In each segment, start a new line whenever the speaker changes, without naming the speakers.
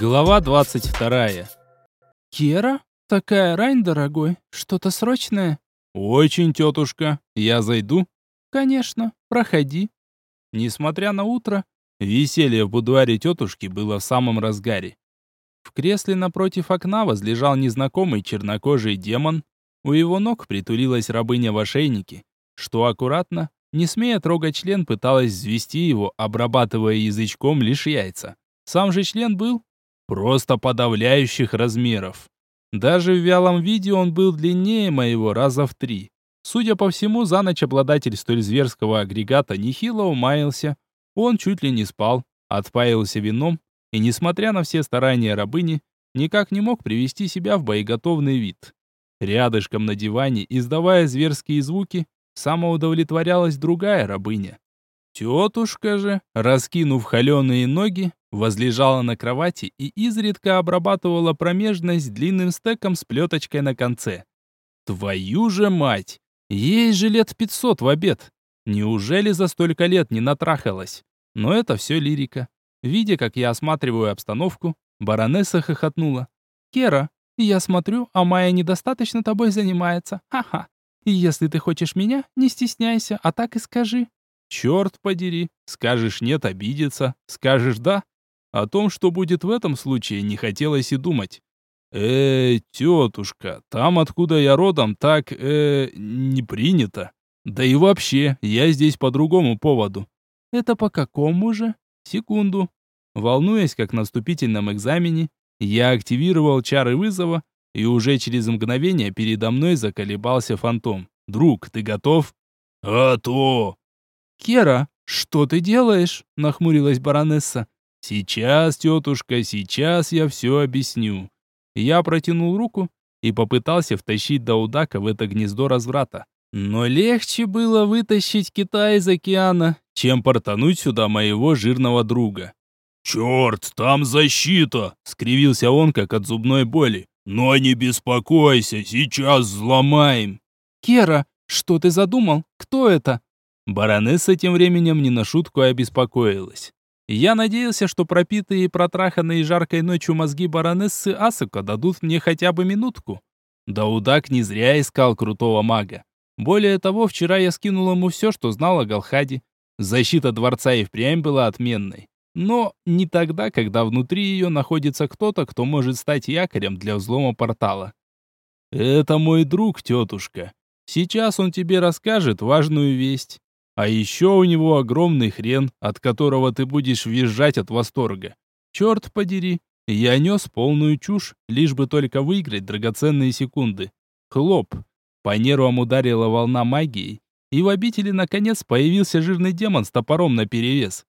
Глава 22.
Кера? Такая рань, дорогой. Что-то срочное?
Очень, тетушка. Я зайду?
Конечно. Проходи.
Несмотря на утро, веселье в будуаре тетушки было в самом разгаре. В кресле напротив окна возлежал незнакомый чернокожий демон. У его ног притулилась рабыня в ошейнике, что аккуратно, не смея трогать член, пыталась взвести его, обрабатывая язычком лишь яйца. Сам же член был просто подавляющих размеров. Даже в вялом виде он был длиннее моего раза в три. Судя по всему, за ночь обладатель столь зверского агрегата нехило умаялся. Он чуть ли не спал, отпаялся вином и, несмотря на все старания рабыни, никак не мог привести себя в боеготовный вид. Рядышком на диване, издавая зверские звуки, самоудовлетворялась другая рабыня. Тетушка же, раскинув холеные ноги, возлежала на кровати и изредка обрабатывала промежность длинным стеком с плеточкой на конце. Твою же мать! Ей же лет пятьсот в обед. Неужели за столько лет не натрахалась? Но это все лирика. Видя, как я осматриваю обстановку, баронесса хохотнула. «Кера, я смотрю, а Майя недостаточно тобой занимается. Ха-ха. Если ты хочешь меня, не стесняйся, а так и скажи». «Черт подери, скажешь нет, обидится, скажешь да, о том, что будет в этом случае, не хотелось и думать. э тетушка, там, откуда я родом, так, э не принято. Да и вообще, я здесь по другому поводу».
«Это по какому же?»
«Секунду». Волнуясь, как на вступительном экзамене, я активировал чары вызова, и уже через мгновение передо мной заколебался фантом. «Друг, ты готов?»
«А то!»
«Кера, что ты делаешь?» — нахмурилась баронесса.
«Сейчас, тетушка, сейчас я все объясню». Я протянул руку и попытался втащить Даудака в это гнездо разврата. Но легче было вытащить Китай из океана, чем портануть сюда моего жирного друга.
«Черт, там защита!» — скривился он, как от зубной боли. «Но не беспокойся, сейчас взломаем!»
«Кера, что ты задумал? Кто это?»
Баронесса тем временем не на шутку обеспокоилась. Я надеялся, что пропитые и протраханные жаркой ночью мозги баронессы Асука дадут мне хотя бы минутку. Даудак не зря искал крутого мага. Более того, вчера я скинул ему все, что знал о Галхаде. Защита дворца и впрямь была отменной. Но не тогда, когда внутри ее находится кто-то, кто может стать якорем для взлома портала. «Это мой друг, тетушка. Сейчас он тебе расскажет важную весть. А еще у него огромный хрен, от которого ты будешь визжать от восторга. Черт подери, я нес полную чушь, лишь бы только выиграть драгоценные секунды. Хлоп. По нервам ударила волна магии, и в обители наконец появился жирный демон с топором наперевес.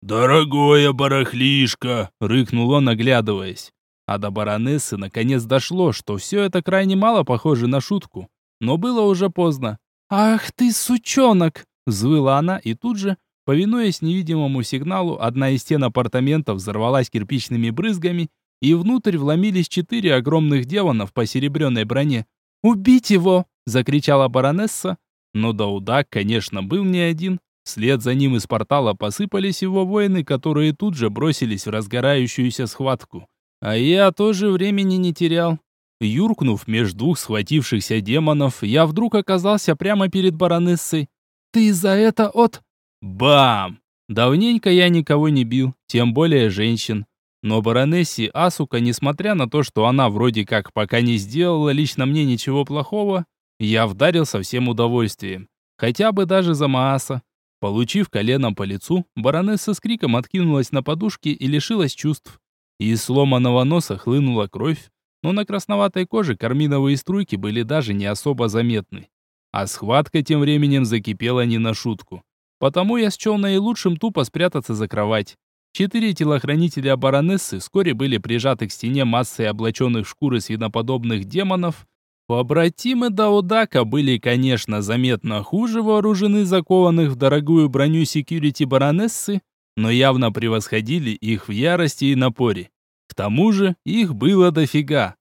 «Дорогое барахлишко!» — рыкнул он, оглядываясь.
А до баронессы наконец дошло, что все это крайне мало похоже на шутку. Но было уже поздно.
«Ах ты, сучонок!»
Взвыла она, и тут же, повинуясь невидимому сигналу, одна из стен апартаментов взорвалась кирпичными брызгами, и внутрь вломились четыре огромных демонов по серебряной броне.
«Убить его!»
— закричала баронесса. Но Даудак, конечно, был не один. Вслед за ним из портала посыпались его воины, которые тут же бросились в разгорающуюся схватку. А я тоже времени не терял. Юркнув между двух схватившихся демонов, я вдруг оказался прямо перед баронессой.
Ты за это от...»
Бам! Давненько я никого не бил, тем более женщин. Но баронессе Асука, несмотря на то, что она вроде как пока не сделала лично мне ничего плохого, я вдарил со всем удовольствием. Хотя бы даже за Мааса. Получив коленом по лицу, баронесса с криком откинулась на подушке и лишилась чувств. Из сломанного носа хлынула кровь, но на красноватой коже карминовые струйки были даже не особо заметны. А схватка тем временем закипела не на шутку. Потому я счел наилучшим тупо спрятаться за кровать. Четыре телохранителя баронессы вскоре были прижаты к стене массой облаченных в шкуры свиноподобных демонов. Побратимы Даудака были, конечно, заметно хуже вооружены закованных в дорогую броню секьюрити баронессы, но явно превосходили их в ярости и напоре. К тому же их было дофига.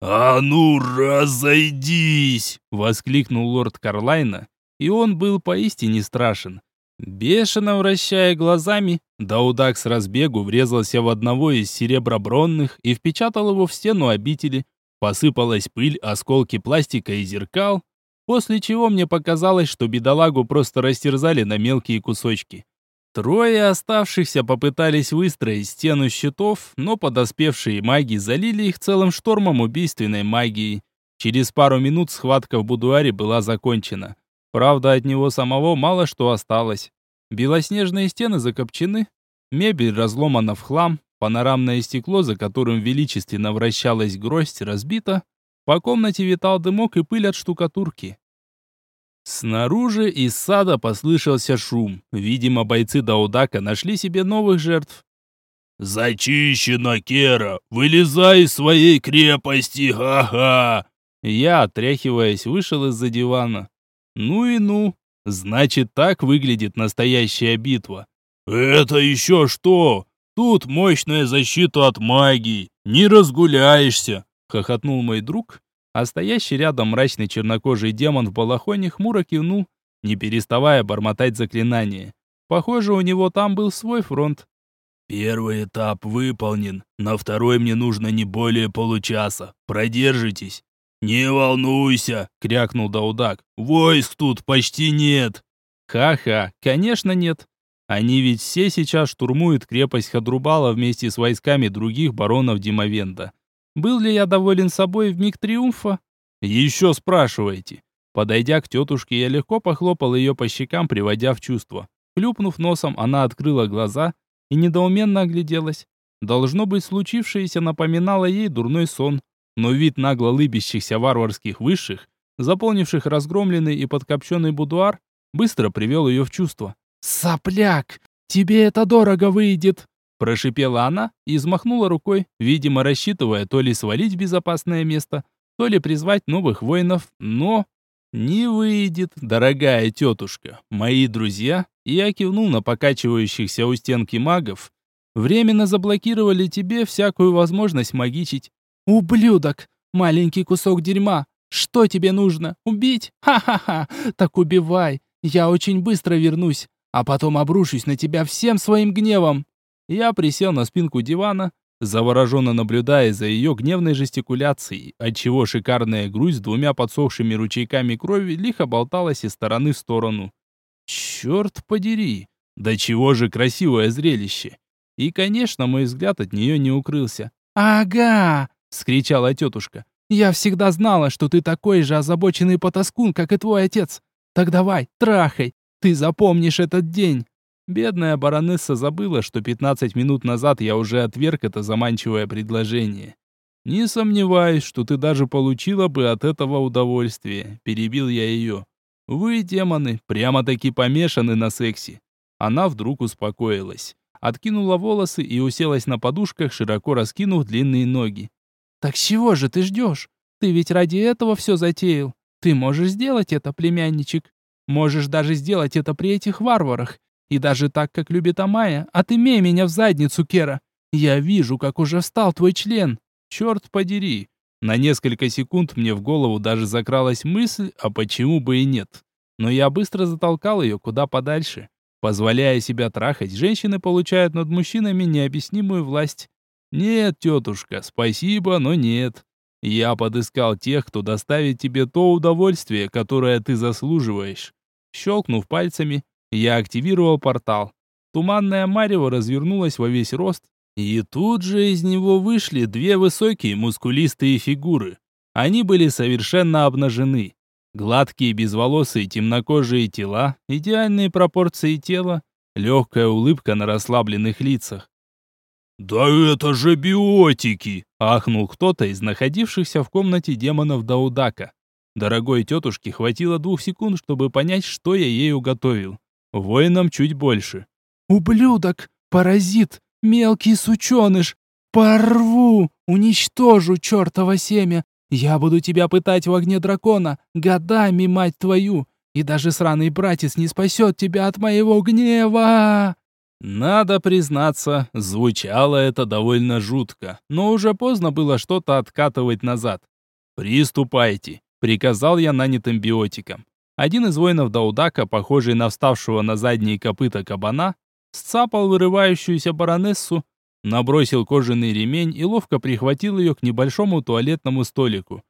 «А ну, разойдись!»
— воскликнул лорд Карлайна, и он был поистине страшен. Бешено вращая глазами, Даудак с разбегу врезался в одного из серебробронных и впечатал его в стену обители. Посыпалась пыль, осколки пластика и зеркал, после чего мне показалось, что бедолагу просто растерзали на мелкие кусочки. Трое оставшихся попытались выстроить стену щитов, но подоспевшие маги залили их целым штормом убийственной магии. Через пару минут схватка в будуаре была закончена. Правда, от него самого мало что осталось. Белоснежные стены закопчены, мебель разломана в хлам, панорамное стекло, за которым величественно вращалась гроздь, разбито, по комнате витал дымок и пыль от штукатурки. Снаружи из сада послышался шум. Видимо, бойцы Даудака нашли себе новых жертв.
«Зачищено, Кера! Вылезай из своей крепости, ха-ха!»
Я, отряхиваясь, вышел из-за дивана. Ну и ну. Значит, так выглядит настоящая битва.
Это еще что? Тут мощная защита от магии. Не разгуляешься,
хохотнул мой друг, а стоящий рядом мрачный чернокожий демон в балахоне хмуро кивнул, не переставая бормотать заклинания. Похоже, у него там был свой фронт.
Первый этап выполнен. На второй мне нужно не более получаса. Продержитесь. «Не волнуйся!» — крякнул Даудак. «Войск тут почти нет!»
«Ха-ха, конечно нет. Они ведь все сейчас штурмуют крепость Хадрубала вместе с войсками других баронов Димовенда. Был ли я доволен собой в миг триумфа? Еще спрашивайте. Подойдя к тетушке, я легко похлопал ее по щекам, приводя в чувство. Хлюпнув носом, она открыла глаза и недоуменно огляделась. Должно быть, случившееся напоминало ей дурной сон но вид нагло лыбящихся варварских высших, заполнивших разгромленный и подкопченный будуар, быстро привел ее в чувство. «Сопляк! Тебе это дорого выйдет!» Прошипела она и взмахнула рукой, видимо, рассчитывая то ли свалить в безопасное место, то ли призвать новых воинов, но... «Не выйдет, дорогая тетушка, мои друзья!» Я кивнул на покачивающихся у стенки магов. «Временно заблокировали тебе всякую возможность магичить. «Ублюдок! Маленький кусок дерьма! Что тебе нужно? Убить? Ха-ха-ха! Так убивай! Я очень быстро вернусь, а потом обрушусь на тебя всем своим гневом!» Я присел на спинку дивана, завороженно наблюдая за ее гневной жестикуляцией, отчего шикарная грудь с двумя подсохшими ручейками крови лихо болталась из стороны в сторону. Черт подери! Да чего же красивое зрелище! И, конечно, мой взгляд от нее не укрылся. «Ага!» — скричала тетушка. «Я всегда знала, что ты такой же озабоченный потаскун, как и твой отец. Так давай, трахай, ты запомнишь этот день». Бедная баронесса забыла, что 15 минут назад я уже отверг это заманчивое предложение. «Не сомневаюсь, что ты даже получила бы от этого удовольствие», — перебил я ее. «Вы, демоны, прямо-таки помешаны на сексе». Она вдруг успокоилась, откинула волосы и уселась на подушках, широко раскинув длинные ноги. «Так чего же ты ждешь? Ты ведь ради этого все затеял. Ты можешь сделать это, племянничек. Можешь даже сделать это при этих варварах. И даже так, как любит Амая, отымей меня в задницу, Кера. Я вижу, как уже встал твой член. Черт подери. На несколько секунд мне в голову даже закралась мысль, а почему бы и нет. Но я быстро затолкал ее куда подальше. Позволяя себя трахать, женщины получают над мужчинами необъяснимую власть. «Нет, тетушка, спасибо, но нет. Я подыскал тех, кто доставит тебе то удовольствие, которое ты заслуживаешь». Щелкнув пальцами, я активировал портал. Туманная марево развернулась во весь рост, и тут же из него вышли две высокие мускулистые фигуры. Они были совершенно обнажены. Гладкие безволосые темнокожие тела, идеальные пропорции тела, легкая улыбка на расслабленных лицах.
«Да это же биотики!»
— ахнул кто-то из находившихся в комнате демонов Даудака. Дорогой тетушке хватило двух секунд, чтобы понять, что я ей уготовил. Воинам чуть больше. «Ублюдок! Паразит! Мелкий сученыш! Порву! Уничтожу чертово семя! Я буду тебя пытать в огне дракона! Годами, мать твою! И даже сраный братец не спасет тебя от моего гнева!» Надо признаться, звучало это довольно жутко, но уже поздно было что-то откатывать назад. «Приступайте», — приказал я нанятым биотикам. Один из воинов Даудака, похожий на вставшего на задние копыта кабана, сцапал вырывающуюся баронессу, набросил кожаный ремень и ловко прихватил ее к небольшому туалетному столику.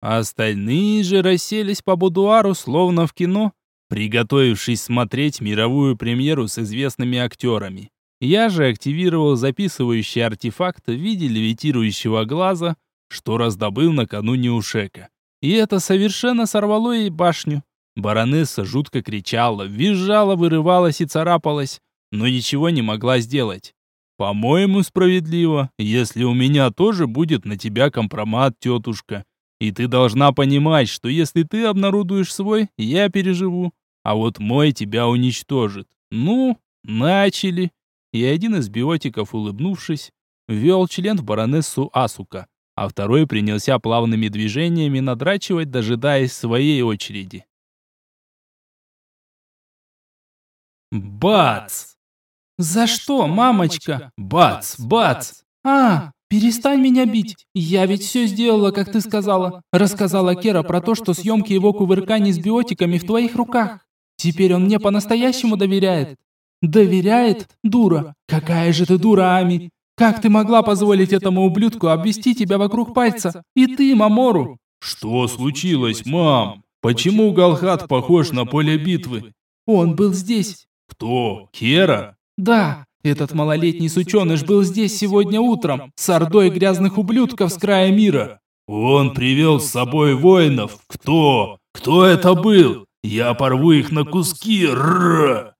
А остальные же расселись по будуару, словно в кино, приготовившись смотреть мировую премьеру с известными актерами. Я же активировал записывающий артефакт в виде левитирующего глаза, что раздобыл накануне у Шека. И это совершенно сорвало ей башню. Баронесса жутко кричала, визжала, вырывалась и царапалась, но ничего не могла сделать. «По-моему, справедливо, если у меня тоже будет на тебя компромат, тетушка. И ты должна понимать, что если ты обнародуешь свой, я переживу, а вот мой тебя уничтожит. Ну, начали!» И один из биотиков, улыбнувшись, ввел член в баронессу Асука, а второй принялся плавными движениями надрачивать, дожидаясь своей очереди.
Бац! «За что, мамочка?» «Бац! Бац!» «А, перестань меня бить! Я ведь все сделала, как ты сказала!» Рассказала Кера про то, что съемки его кувырканий с биотиками в твоих руках. Теперь он мне по-настоящему доверяет. «Доверяет? Дура! Какая же ты дура, Ами! Как ты могла позволить этому ублюдку обвести тебя вокруг пальца? И ты, Мамору!»
«Что случилось, мам? Почему Галхат похож на поле битвы?»
«Он был здесь».
«Кто? Кера?»
Да, этот малолетний сученыш был здесь сегодня утром, с ордой грязных ублюдков с края мира.
Он привел с собой воинов. Кто? Кто это был? Я порву их на куски. Рррр.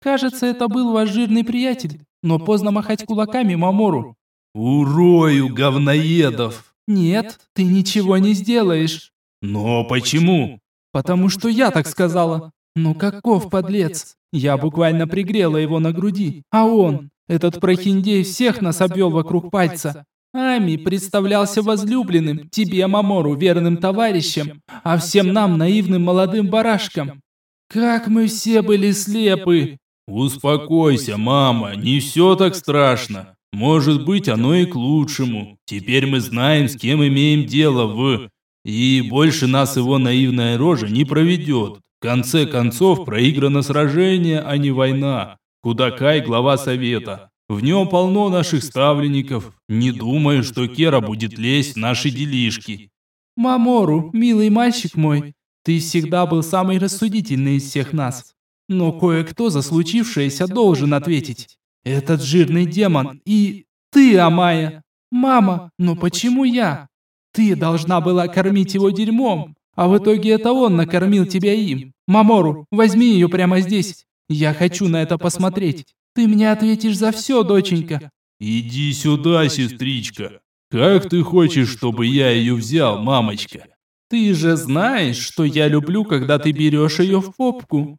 Кажется, это был ваш жирный приятель, но поздно махать кулаками Мамору.
Урою говноедов.
Нет, ты ничего не сделаешь.
Но почему?
Потому что я так сказала. Ну каков подлец? Я буквально пригрела его на груди, а он, этот прохиндей, всех нас обвел вокруг пальца. Ами представлялся возлюбленным, тебе, Мамору, верным товарищем, а всем нам, наивным молодым барашкам. Как мы все были слепы!»
«Успокойся, мама, не все так страшно. Может быть, оно и к лучшему. Теперь мы знаем, с кем имеем дело в... И больше нас его наивная рожа не проведет. Конце концов, проиграно сражение, а не война. Кудакай – глава совета. В нем полно наших ставленников. Не думаю, что Кера будет лезть в наши делишки.
Мамору, милый мальчик мой, ты всегда был самый рассудительный из всех нас. Но кое-кто за случившееся должен ответить. Этот жирный демон и ты, Амая. Мама, но почему я? Ты должна была кормить его дерьмом, а в итоге это он накормил тебя им. Мамору, возьми ее прямо здесь. Я хочу на это посмотреть. Ты мне ответишь за все, доченька.
Иди сюда, сестричка. Как ты хочешь, чтобы я ее взял, мамочка?
Ты же знаешь, что я люблю, когда ты берешь ее в попку.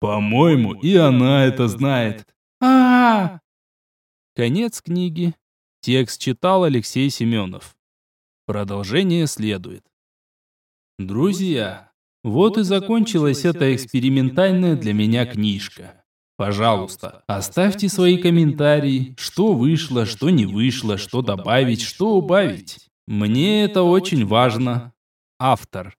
По-моему, и она это знает.
А, -а, а
Конец книги. Текст читал Алексей Семенов. Продолжение следует. Друзья, вот и закончилась эта экспериментальная для меня книжка. Пожалуйста, оставьте свои комментарии, что вышло, что не вышло, что добавить, что убавить. Мне это очень важно. Автор.